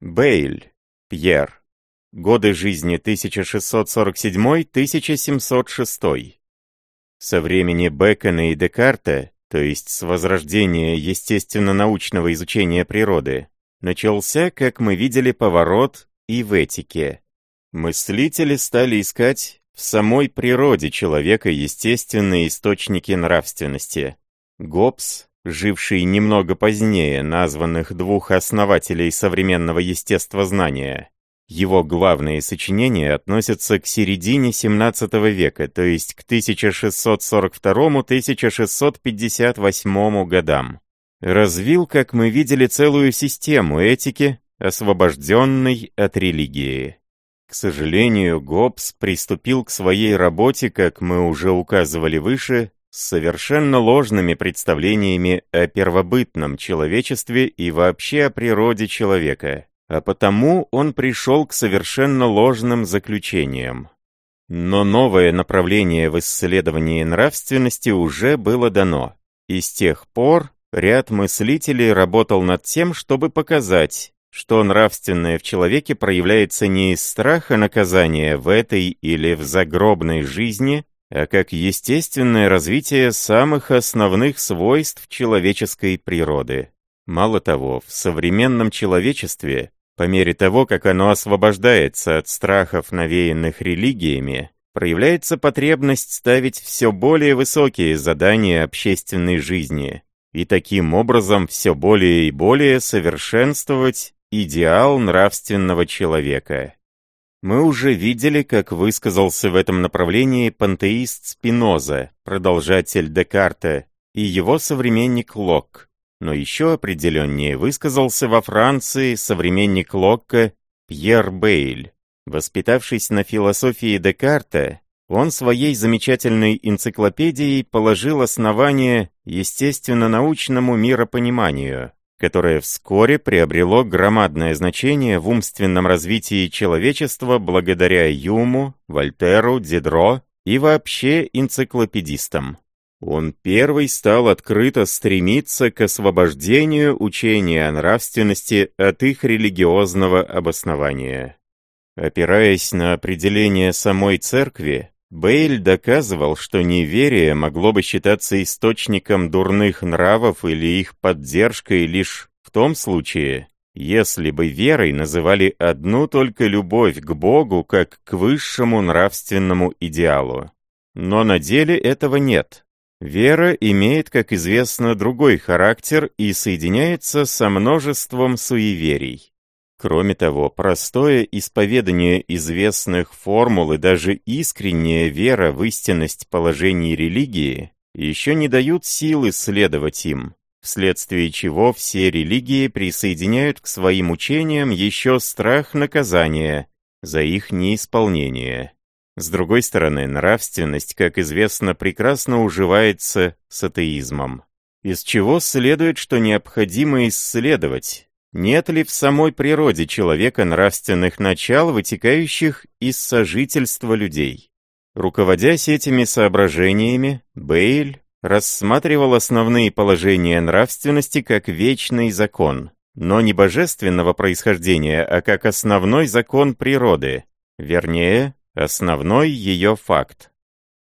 Бейль, Пьер. Годы жизни 1647-1706. Со времени Бекона и Декарта, то есть с возрождения естественно-научного изучения природы, начался, как мы видели, поворот и в этике. Мыслители стали искать в самой природе человека естественные источники нравственности. Гоббс, живший немного позднее названных двух основателей современного естествознания, его главные сочинения относятся к середине XVII века, то есть к 1642-1658 годам. Развил, как мы видели, целую систему этики, освобожденной от религии. К сожалению, Гоббс приступил к своей работе, как мы уже указывали выше, с совершенно ложными представлениями о первобытном человечестве и вообще о природе человека, а потому он пришел к совершенно ложным заключениям. Но новое направление в исследовании нравственности уже было дано, и с тех пор ряд мыслителей работал над тем, чтобы показать, что нравственное в человеке проявляется не из страха наказания в этой или в загробной жизни, а как естественное развитие самых основных свойств человеческой природы. Мало того, в современном человечестве, по мере того, как оно освобождается от страхов, навеянных религиями, проявляется потребность ставить все более высокие задания общественной жизни и таким образом все более и более совершенствовать Идеал нравственного человека. Мы уже видели, как высказался в этом направлении пантеист Спиноза, продолжатель Декарта, и его современник Локк. Но еще определеннее высказался во Франции современник Локка Пьер Бейль. Воспитавшись на философии Декарта, он своей замечательной энциклопедией положил основание естественно-научному миропониманию, которое вскоре приобрело громадное значение в умственном развитии человечества благодаря Юму, Вольтеру, Дидро и вообще энциклопедистам. Он первый стал открыто стремиться к освобождению учения о нравственности от их религиозного обоснования. Опираясь на определение самой церкви, Бейль доказывал, что неверие могло бы считаться источником дурных нравов или их поддержкой лишь в том случае, если бы верой называли одну только любовь к Богу как к высшему нравственному идеалу. Но на деле этого нет. Вера имеет, как известно, другой характер и соединяется со множеством суеверий. Кроме того, простое исповедание известных формул и даже искренняя вера в истинность положений религии еще не дают силы следовать им, вследствие чего все религии присоединяют к своим учениям еще страх наказания за их неисполнение. С другой стороны, нравственность, как известно, прекрасно уживается с атеизмом. Из чего следует, что необходимо исследовать, нет ли в самой природе человека нравственных начал, вытекающих из сожительства людей? Руководясь этими соображениями, Бейль рассматривал основные положения нравственности как вечный закон, но не божественного происхождения, а как основной закон природы, вернее, основной ее факт.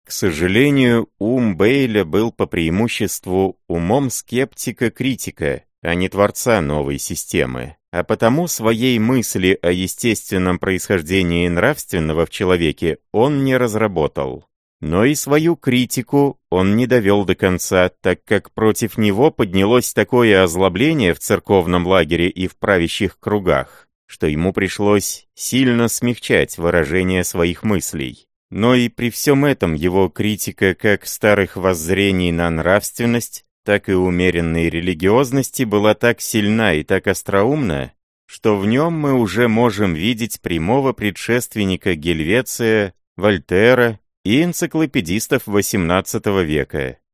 К сожалению, ум Бейля был по преимуществу умом скептика-критика, а не творца новой системы, а потому своей мысли о естественном происхождении нравственного в человеке он не разработал. Но и свою критику он не довел до конца, так как против него поднялось такое озлобление в церковном лагере и в правящих кругах, что ему пришлось сильно смягчать выражение своих мыслей. Но и при всем этом его критика как старых воззрений на нравственность, так и умеренной религиозности была так сильна и так остроумна, что в нем мы уже можем видеть прямого предшественника Гельвеция, Вольтера и энциклопедистов XVIII века.